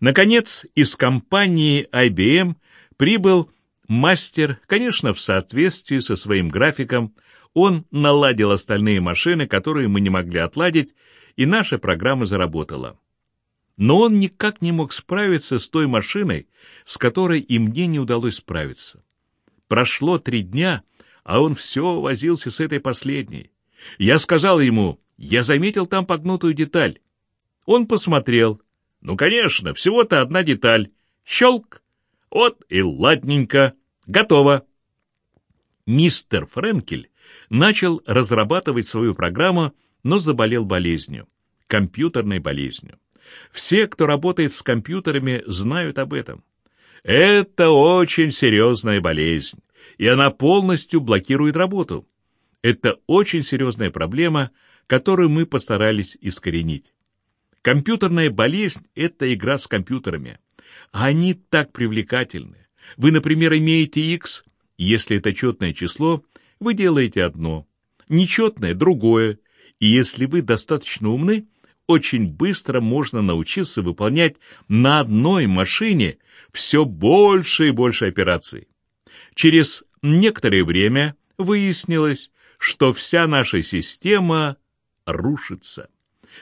Наконец, из компании IBM прибыл мастер, конечно, в соответствии со своим графиком, он наладил остальные машины, которые мы не могли отладить, и наша программа заработала. Но он никак не мог справиться с той машиной, с которой и мне не удалось справиться. Прошло три дня, а он все возился с этой последней. Я сказал ему, я заметил там погнутую деталь. Он посмотрел. Ну, конечно, всего-то одна деталь. Щелк. Вот и ладненько. Готово. Мистер Френкель начал разрабатывать свою программу, но заболел болезнью, компьютерной болезнью. Все, кто работает с компьютерами, знают об этом. Это очень серьезная болезнь, и она полностью блокирует работу. Это очень серьезная проблема, которую мы постарались искоренить. Компьютерная болезнь – это игра с компьютерами. Они так привлекательны. Вы, например, имеете x, если это четное число, вы делаете одно, нечетное – другое, и если вы достаточно умны, очень быстро можно научиться выполнять на одной машине все больше и больше операций. Через некоторое время выяснилось, что вся наша система рушится.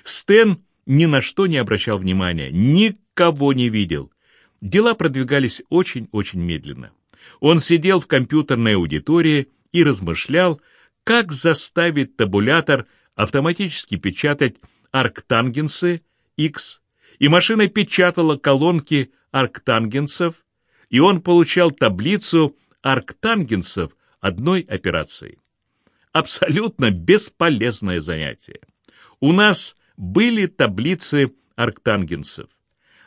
Стэн ни на что не обращал внимания, никого не видел. Дела продвигались очень-очень медленно. Он сидел в компьютерной аудитории и размышлял, как заставить табулятор автоматически печатать арктангенсы X, и машина печатала колонки арктангенсов, и он получал таблицу арктангенсов одной операцией. Абсолютно бесполезное занятие. У нас были таблицы арктангенсов.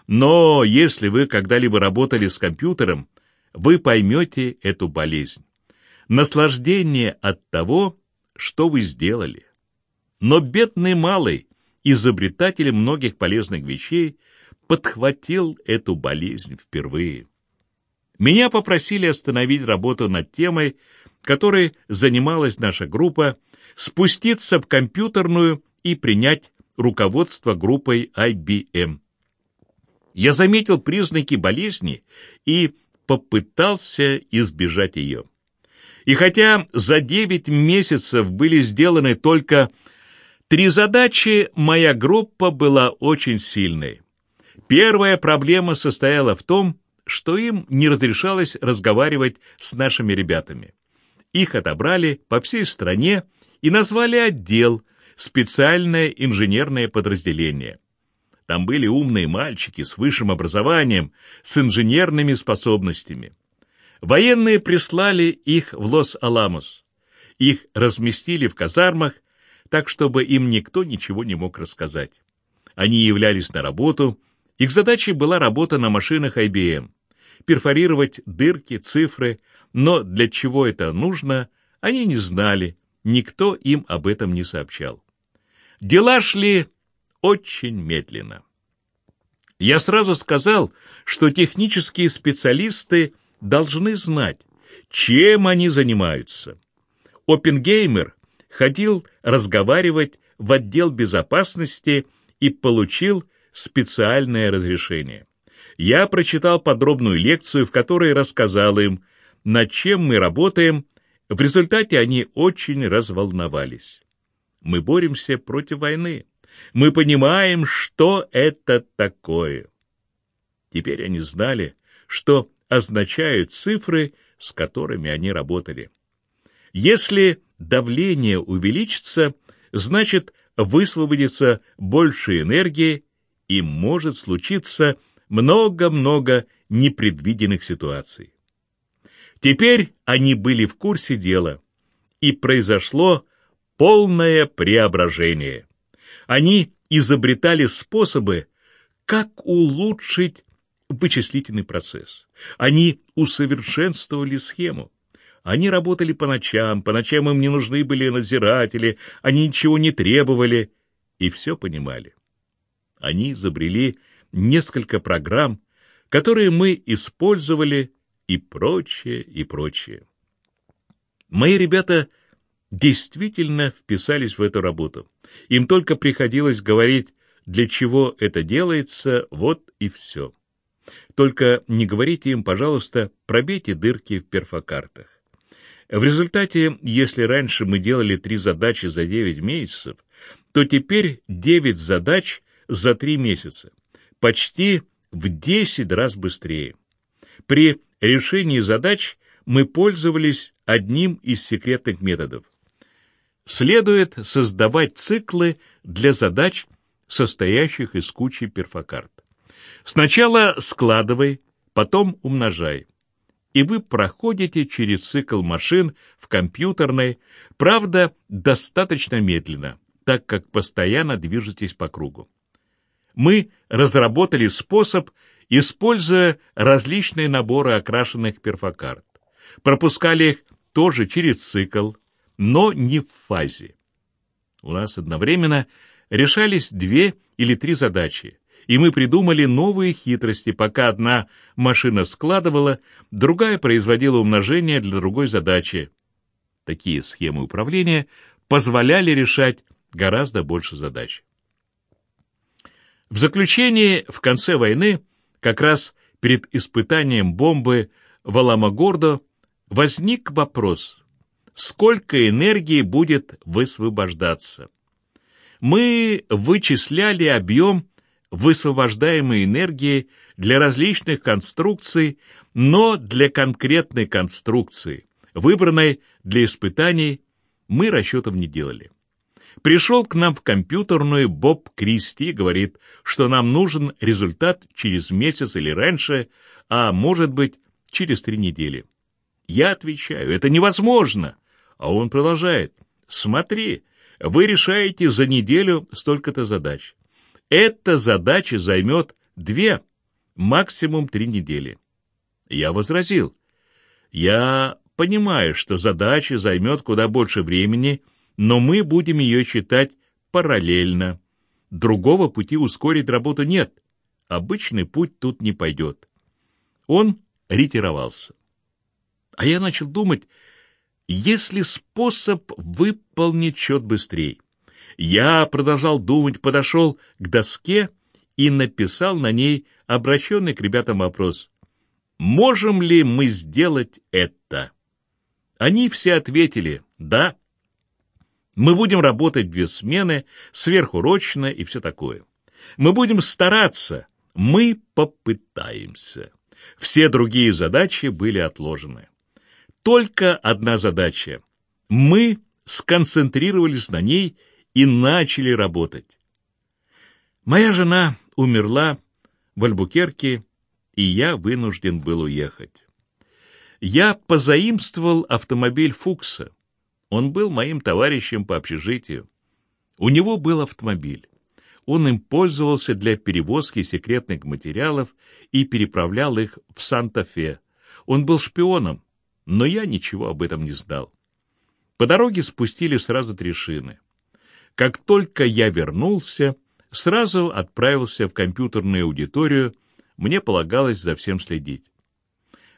Но если вы когда-либо работали с компьютером, вы поймете эту болезнь. Наслаждение от того, что вы сделали. Но бедный малый, изобретатель многих полезных вещей, подхватил эту болезнь впервые. Меня попросили остановить работу над темой, которой занималась наша группа, спуститься в компьютерную и принять руководство группой IBM. Я заметил признаки болезни и попытался избежать ее. И хотя за девять месяцев были сделаны только три задачи, моя группа была очень сильной. Первая проблема состояла в том, что им не разрешалось разговаривать с нашими ребятами. Их отобрали по всей стране и назвали отдел «Специальное инженерное подразделение». Там были умные мальчики с высшим образованием, с инженерными способностями. Военные прислали их в Лос-Аламос. Их разместили в казармах, так чтобы им никто ничего не мог рассказать. Они являлись на работу, их задачей была работа на машинах IBM, перфорировать дырки, цифры, но для чего это нужно, они не знали, никто им об этом не сообщал. Дела шли очень медленно. Я сразу сказал, что технические специалисты должны знать, чем они занимаются. Опенгеймер ходил разговаривать в отдел безопасности и получил специальное разрешение. Я прочитал подробную лекцию, в которой рассказал им, над чем мы работаем. В результате они очень разволновались. Мы боремся против войны. Мы понимаем, что это такое. Теперь они знали, что означают цифры, с которыми они работали. Если давление увеличится, значит высвободится больше энергии и может случиться много-много непредвиденных ситуаций. Теперь они были в курсе дела, и произошло полное преображение. Они изобретали способы, как улучшить вычислительный процесс. Они усовершенствовали схему. Они работали по ночам, по ночам им не нужны были надзиратели, они ничего не требовали и все понимали. Они изобрели несколько программ, которые мы использовали и прочее, и прочее. Мои ребята действительно вписались в эту работу. Им только приходилось говорить для чего это делается, вот и все. Только не говорите им, пожалуйста, пробейте дырки в перфокартах. В результате, если раньше мы делали три задачи за 9 месяцев, то теперь 9 задач за 3 месяца. Почти в 10 раз быстрее. При решении задач мы пользовались одним из секретных методов. Следует создавать циклы для задач, состоящих из кучи перфокарт. Сначала складывай, потом умножай и вы проходите через цикл машин в компьютерной, правда, достаточно медленно, так как постоянно движетесь по кругу. Мы разработали способ, используя различные наборы окрашенных перфокарт. Пропускали их тоже через цикл, но не в фазе. У нас одновременно решались две или три задачи, и мы придумали новые хитрости, пока одна машина складывала, другая производила умножение для другой задачи. Такие схемы управления позволяли решать гораздо больше задач. В заключение, в конце войны, как раз перед испытанием бомбы в Аламогордо, возник вопрос, сколько энергии будет высвобождаться. Мы вычисляли объем высвобождаемой энергии для различных конструкций, но для конкретной конструкции, выбранной для испытаний, мы расчетов не делали. Пришел к нам в компьютерную Боб Кристи и говорит, что нам нужен результат через месяц или раньше, а может быть через три недели. Я отвечаю, это невозможно. А он продолжает, смотри, вы решаете за неделю столько-то задач. Эта задача займет две, максимум три недели. Я возразил. Я понимаю, что задача займет куда больше времени, но мы будем ее считать параллельно. Другого пути ускорить работу нет. Обычный путь тут не пойдет. Он ретировался. А я начал думать, есть ли способ выполнить счет быстрее. Я продолжал думать, подошел к доске и написал на ней обращенный к ребятам вопрос. «Можем ли мы сделать это?» Они все ответили «да». Мы будем работать две смены, сверхурочно и все такое. Мы будем стараться, мы попытаемся. Все другие задачи были отложены. Только одна задача. Мы сконцентрировались на ней и начали работать. Моя жена умерла в Альбукерке, и я вынужден был уехать. Я позаимствовал автомобиль Фукса. Он был моим товарищем по общежитию. У него был автомобиль. Он им пользовался для перевозки секретных материалов и переправлял их в Санта-Фе. Он был шпионом, но я ничего об этом не знал. По дороге спустили сразу три шины. Как только я вернулся, сразу отправился в компьютерную аудиторию, мне полагалось за всем следить.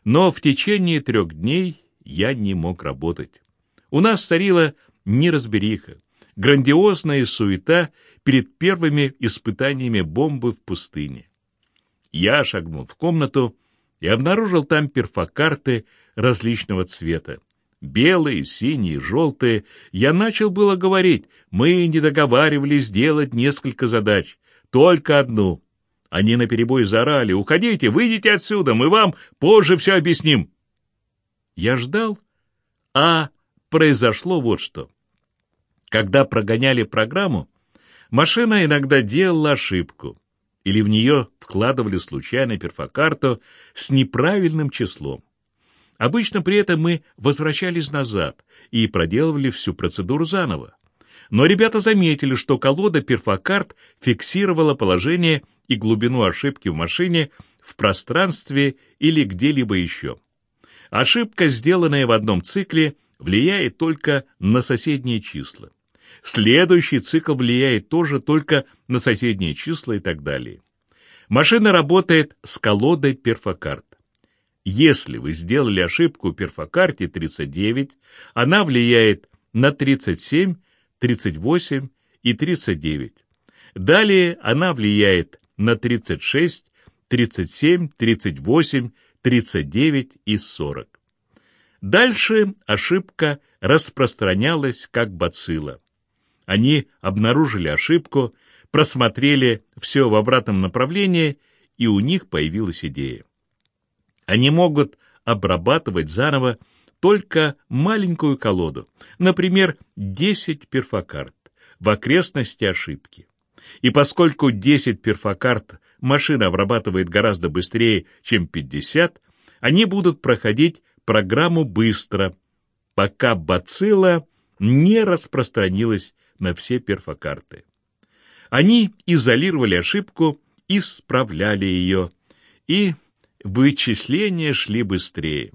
Но в течение трех дней я не мог работать. У нас царила неразбериха, грандиозная суета перед первыми испытаниями бомбы в пустыне. Я шагнул в комнату и обнаружил там перфокарты различного цвета белые, синие, желтые, я начал было говорить, мы не договаривались сделать несколько задач, только одну. Они наперебой заорали, уходите, выйдите отсюда, мы вам позже все объясним. Я ждал, а произошло вот что. Когда прогоняли программу, машина иногда делала ошибку, или в нее вкладывали случайно перфокарту с неправильным числом. Обычно при этом мы возвращались назад и проделывали всю процедуру заново. Но ребята заметили, что колода перфокарт фиксировала положение и глубину ошибки в машине в пространстве или где-либо еще. Ошибка, сделанная в одном цикле, влияет только на соседние числа. Следующий цикл влияет тоже только на соседние числа и так далее. Машина работает с колодой перфокарт. Если вы сделали ошибку в перфокарте 39, она влияет на 37, 38 и 39. Далее она влияет на 36, 37, 38, 39 и 40. Дальше ошибка распространялась как бацилла. Они обнаружили ошибку, просмотрели все в обратном направлении, и у них появилась идея. Они могут обрабатывать заново только маленькую колоду, например, 10 перфокарт, в окрестности ошибки. И поскольку 10 перфокарт машина обрабатывает гораздо быстрее, чем 50, они будут проходить программу быстро, пока бацилла не распространилась на все перфокарты. Они изолировали ошибку, исправляли ее, и вычисления шли быстрее.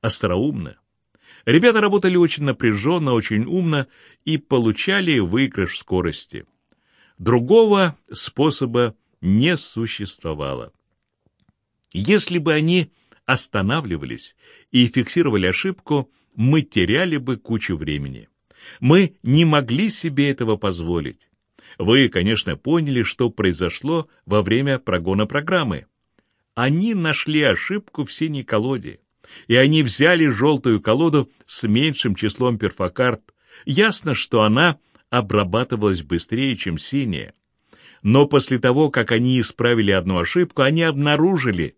Остроумно. Ребята работали очень напряженно, очень умно и получали выигрыш скорости. Другого способа не существовало. Если бы они останавливались и фиксировали ошибку, мы теряли бы кучу времени. Мы не могли себе этого позволить. Вы, конечно, поняли, что произошло во время прогона программы. Они нашли ошибку в синей колоде, и они взяли желтую колоду с меньшим числом перфокарт. Ясно, что она обрабатывалась быстрее, чем синяя. Но после того, как они исправили одну ошибку, они обнаружили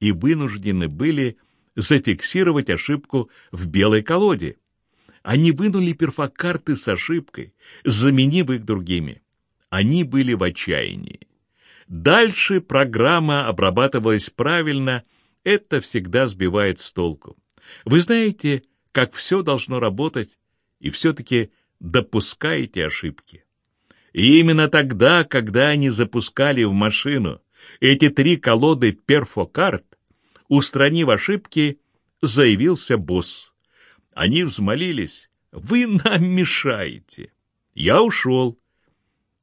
и вынуждены были зафиксировать ошибку в белой колоде. Они вынули перфокарты с ошибкой, заменив их другими. Они были в отчаянии. Дальше программа обрабатывалась правильно, это всегда сбивает с толку. Вы знаете, как все должно работать, и все-таки допускаете ошибки. И именно тогда, когда они запускали в машину эти три колоды перфокарт, устранив ошибки, заявился босс. Они взмолились. «Вы нам мешаете!» Я ушел.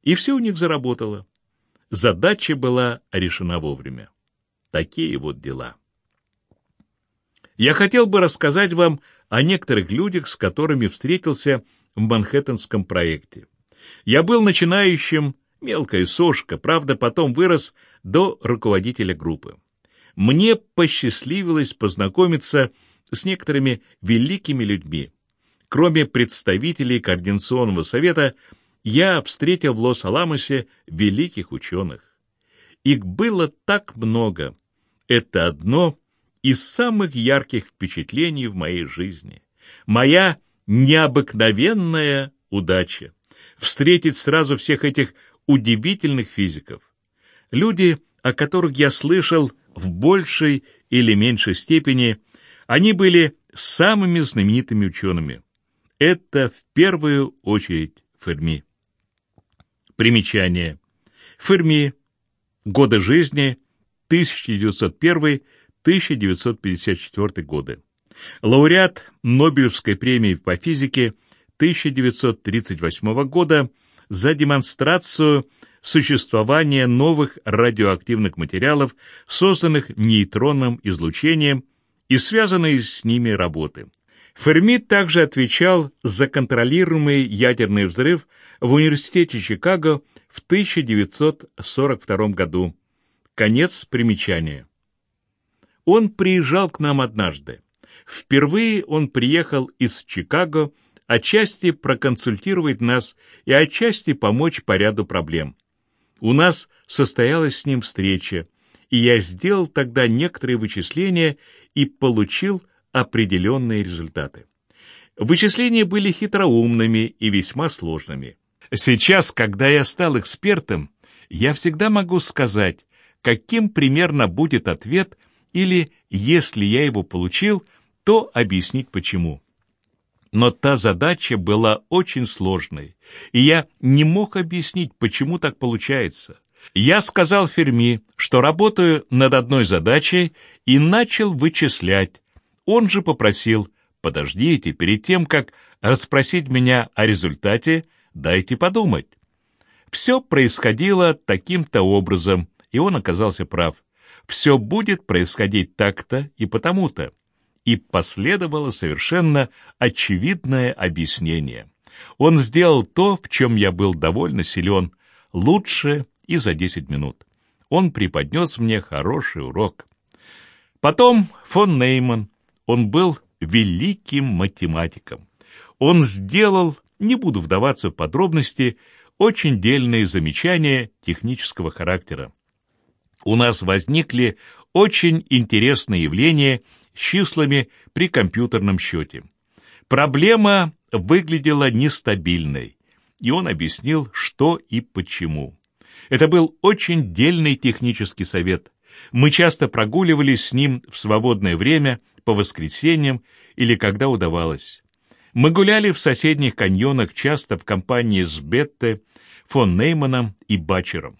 И все у них заработало. Задача была решена вовремя. Такие вот дела. Я хотел бы рассказать вам о некоторых людях, с которыми встретился в Манхэттенском проекте. Я был начинающим, мелкая сошка, правда, потом вырос до руководителя группы. Мне посчастливилось познакомиться с некоторыми великими людьми. Кроме представителей Координационного совета, я встретил в Лос-Аламосе великих ученых. Их было так много. Это одно из самых ярких впечатлений в моей жизни. Моя необыкновенная удача встретить сразу всех этих удивительных физиков. Люди, о которых я слышал в большей или меньшей степени, они были самыми знаменитыми учеными. Это в первую очередь Ферми. Примечание. Ферми. Годы жизни 1901-1954 годы. Лауреат Нобелевской премии по физике 1938 года за демонстрацию существования новых радиоактивных материалов, созданных нейтронным излучением и связанные с ними работы. Ферми также отвечал за контролируемый ядерный взрыв в Университете Чикаго в 1942 году. Конец примечания. Он приезжал к нам однажды. Впервые он приехал из Чикаго отчасти проконсультировать нас и отчасти помочь по ряду проблем. У нас состоялась с ним встреча, и я сделал тогда некоторые вычисления и получил определенные результаты. Вычисления были хитроумными и весьма сложными. Сейчас, когда я стал экспертом, я всегда могу сказать, каким примерно будет ответ, или, если я его получил, то объяснить почему. Но та задача была очень сложной, и я не мог объяснить, почему так получается. Я сказал Ферми, что работаю над одной задачей, и начал вычислять. Он же попросил, подождите, перед тем, как расспросить меня о результате, дайте подумать. Все происходило таким-то образом, и он оказался прав. Все будет происходить так-то и потому-то и последовало совершенно очевидное объяснение. Он сделал то, в чем я был довольно силен, лучше и за 10 минут. Он преподнес мне хороший урок. Потом фон Нейман. Он был великим математиком. Он сделал, не буду вдаваться в подробности, очень дельные замечания технического характера. У нас возникли очень интересные явления с числами при компьютерном счете. Проблема выглядела нестабильной, и он объяснил, что и почему. Это был очень дельный технический совет. Мы часто прогуливались с ним в свободное время, по воскресеньям или когда удавалось. Мы гуляли в соседних каньонах часто в компании с Бетте, фон Нейманом и Бачером.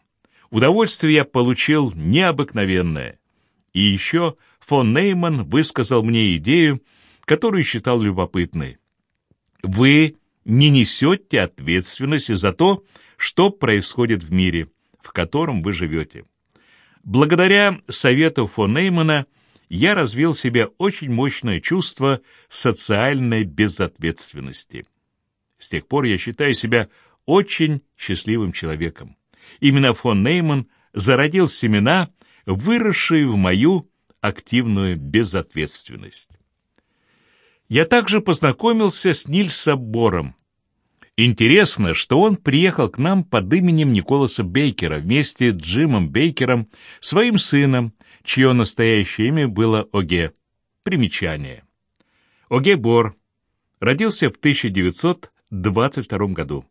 Удовольствие я получил необыкновенное. И еще фон Нейман высказал мне идею, которую считал любопытной. Вы не несете ответственности за то, что происходит в мире, в котором вы живете. Благодаря совету фон Неймана я развил в себе очень мощное чувство социальной безответственности. С тех пор я считаю себя очень счастливым человеком. Именно фон Нейман зародил семена, выросшие в мою активную безответственность. Я также познакомился с Нильсом Бором. Интересно, что он приехал к нам под именем Николаса Бейкера вместе с Джимом Бейкером, своим сыном, чье настоящее имя было Оге. Примечание. Оге Бор родился в 1922 году.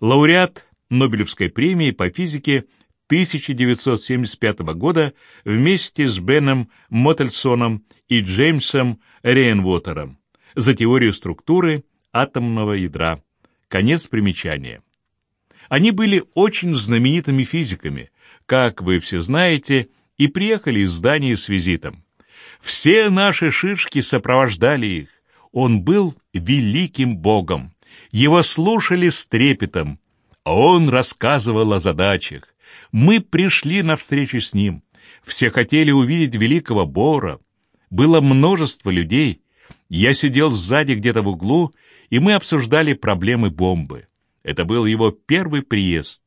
Лауреат Нобелевской премии по физике 1975 года вместе с Беном Моттельсоном и Джеймсом Рейнвотером за теорию структуры атомного ядра. Конец примечания. Они были очень знаменитыми физиками, как вы все знаете, и приехали из здания с визитом. Все наши шишки сопровождали их. Он был великим богом. Его слушали с трепетом. Он рассказывал о задачах. Мы пришли навстречу с ним. Все хотели увидеть великого Бора. Было множество людей, я сидел сзади где-то в углу, и мы обсуждали проблемы бомбы. Это был его первый приезд.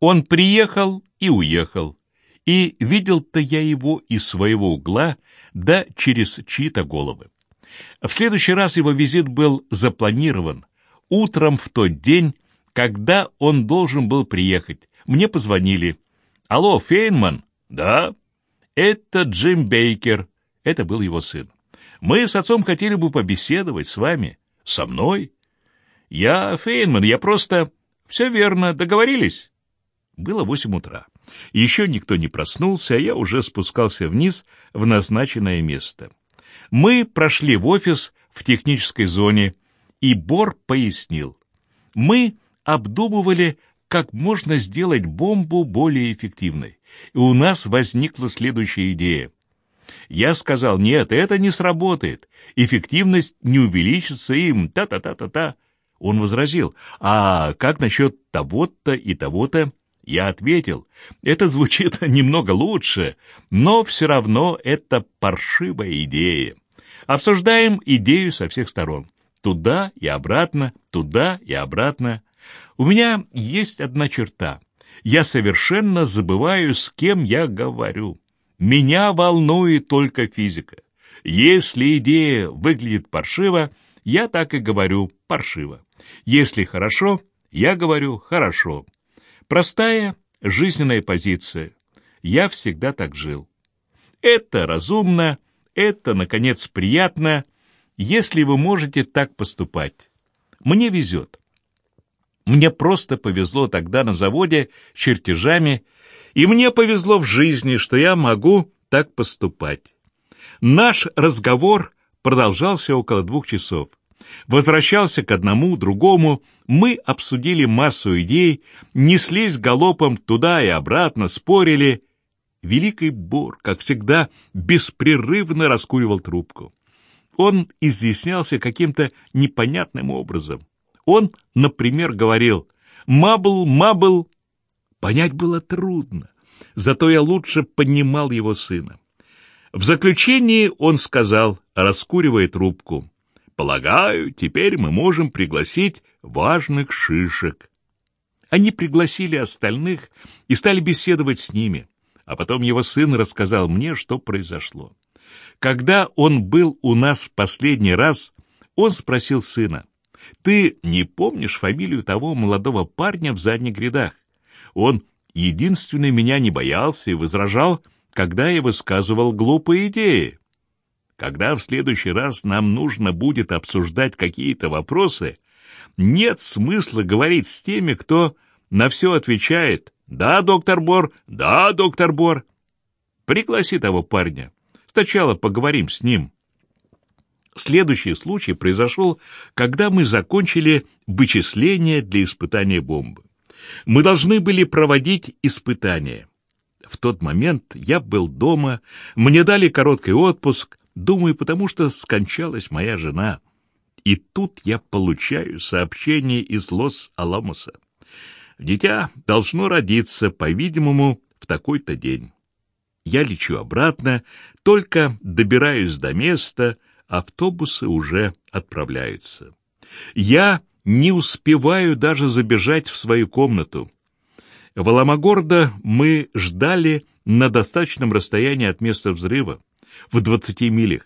Он приехал и уехал. И видел-то я его из своего угла, да через чьи-то головы. В следующий раз его визит был запланирован. Утром в тот день, когда он должен был приехать, мне позвонили. «Алло, Фейнман?» «Да». «Это Джим Бейкер». Это был его сын. Мы с отцом хотели бы побеседовать с вами. Со мной? Я Фейнман, я просто... Все верно, договорились? Было восемь утра. Еще никто не проснулся, а я уже спускался вниз в назначенное место. Мы прошли в офис в технической зоне, и Бор пояснил. Мы обдумывали, как можно сделать бомбу более эффективной. И у нас возникла следующая идея. Я сказал, нет, это не сработает, эффективность не увеличится им, та-та-та-та-та. Он возразил, а как насчет того-то и того-то? Я ответил, это звучит немного лучше, но все равно это паршивая идея. Обсуждаем идею со всех сторон. Туда и обратно, туда и обратно. У меня есть одна черта. Я совершенно забываю, с кем я говорю. Меня волнует только физика. Если идея выглядит паршиво, я так и говорю паршиво. Если хорошо, я говорю хорошо. Простая жизненная позиция. Я всегда так жил. Это разумно, это, наконец, приятно, если вы можете так поступать. Мне везет. Мне просто повезло тогда на заводе чертежами и мне повезло в жизни, что я могу так поступать. Наш разговор продолжался около двух часов. Возвращался к одному, другому, мы обсудили массу идей, неслись галопом туда и обратно, спорили. Великий Бор, как всегда, беспрерывно раскуривал трубку. Он изъяснялся каким-то непонятным образом. Он, например, говорил «Мабл, мабл, Понять было трудно, зато я лучше понимал его сына. В заключении он сказал, раскуривая трубку, «Полагаю, теперь мы можем пригласить важных шишек». Они пригласили остальных и стали беседовать с ними. А потом его сын рассказал мне, что произошло. Когда он был у нас в последний раз, он спросил сына, «Ты не помнишь фамилию того молодого парня в задних рядах? Он единственный меня не боялся и возражал, когда я высказывал глупые идеи. Когда в следующий раз нам нужно будет обсуждать какие-то вопросы, нет смысла говорить с теми, кто на все отвечает «Да, доктор Бор, да, доктор Бор». Пригласи того парня. Сначала поговорим с ним. Следующий случай произошел, когда мы закончили вычисления для испытания бомбы. Мы должны были проводить испытания. В тот момент я был дома, мне дали короткий отпуск, думаю, потому что скончалась моя жена. И тут я получаю сообщение из Лос-Аламоса. Дитя должно родиться, по-видимому, в такой-то день. Я лечу обратно, только добираюсь до места, автобусы уже отправляются. Я не успеваю даже забежать в свою комнату. В Аламогордо мы ждали на достаточном расстоянии от места взрыва, в 20 милях.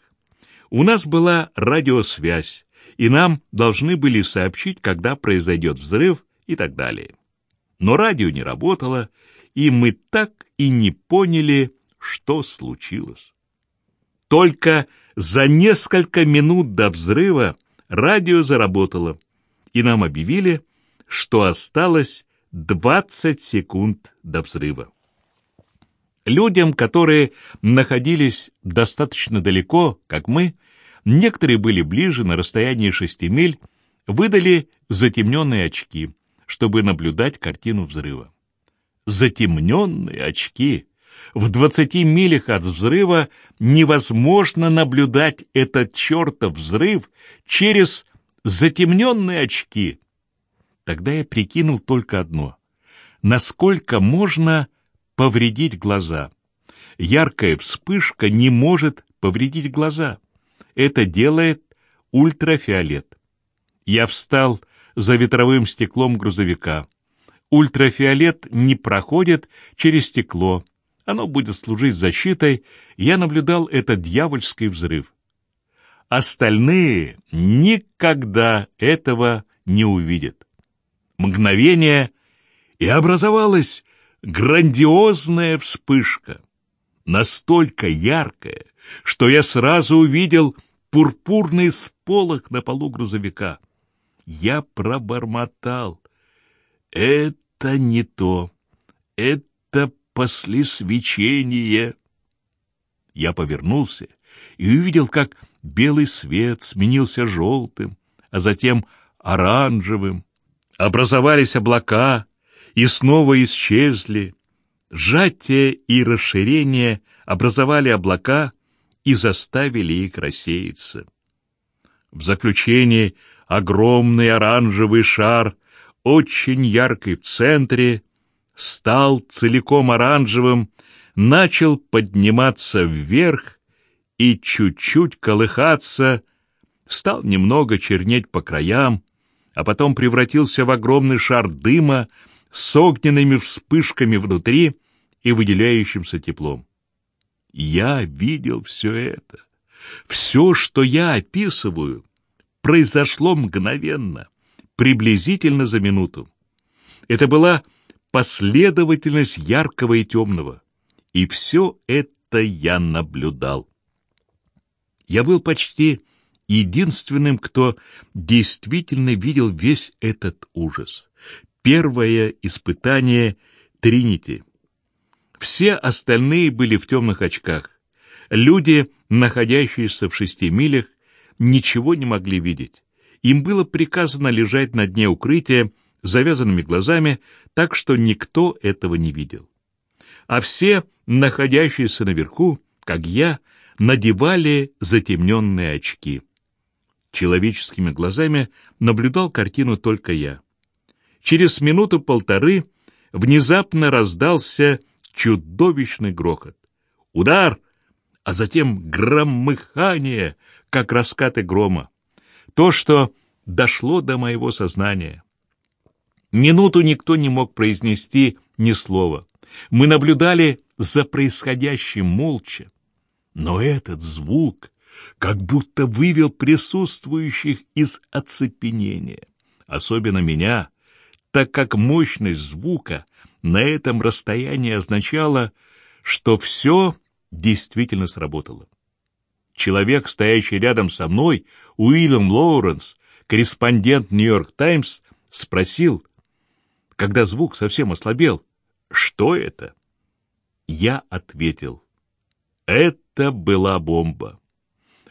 У нас была радиосвязь, и нам должны были сообщить, когда произойдет взрыв и так далее. Но радио не работало, и мы так и не поняли, что случилось. Только за несколько минут до взрыва радио заработало, и нам объявили, что осталось 20 секунд до взрыва. Людям, которые находились достаточно далеко, как мы, некоторые были ближе, на расстоянии шести миль, выдали затемненные очки, чтобы наблюдать картину взрыва. Затемненные очки! В двадцати милях от взрыва невозможно наблюдать этот чертов взрыв через затемненные очки. Тогда я прикинул только одно. Насколько можно повредить глаза? Яркая вспышка не может повредить глаза. Это делает ультрафиолет. Я встал за ветровым стеклом грузовика. Ультрафиолет не проходит через стекло. Оно будет служить защитой. Я наблюдал этот дьявольский взрыв. Остальные никогда этого не увидят. Мгновение, и образовалась грандиозная вспышка, настолько яркая, что я сразу увидел пурпурный сполох на полу грузовика. Я пробормотал. Это не то. Это после свечения. Я повернулся и увидел, как белый свет сменился желтым, а затем оранжевым. Образовались облака и снова исчезли. Сжатие и расширение образовали облака и заставили их рассеяться. В заключение огромный оранжевый шар, очень яркий в центре, стал целиком оранжевым, начал подниматься вверх и чуть-чуть колыхаться, стал немного чернеть по краям, а потом превратился в огромный шар дыма с огненными вспышками внутри и выделяющимся теплом. Я видел все это. Все, что я описываю, произошло мгновенно, приблизительно за минуту. Это была последовательность яркого и темного. И все это я наблюдал. Я был почти единственным, кто действительно видел весь этот ужас. Первое испытание Тринити. Все остальные были в темных очках. Люди, находящиеся в шести милях, ничего не могли видеть. Им было приказано лежать на дне укрытия завязанными глазами, так что никто этого не видел. А все, находящиеся наверху, как я, надевали затемненные очки. Человеческими глазами наблюдал картину только я. Через минуту-полторы внезапно раздался чудовищный грохот. Удар, а затем громыхание, как раскаты грома. То, что дошло до моего сознания. Минуту никто не мог произнести ни слова. Мы наблюдали за происходящим молча. Но этот звук как будто вывел присутствующих из оцепенения, особенно меня, так как мощность звука на этом расстоянии означала, что все действительно сработало. Человек, стоящий рядом со мной, Уильям Лоуренс, корреспондент «Нью-Йорк Таймс», спросил, когда звук совсем ослабел, что это? Я ответил, это была бомба.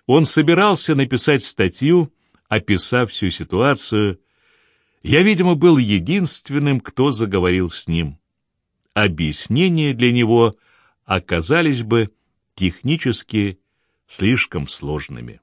Он собирался написать статью, описав всю ситуацию. Я, видимо, был единственным, кто заговорил с ним. Объяснения для него оказались бы технически слишком сложными.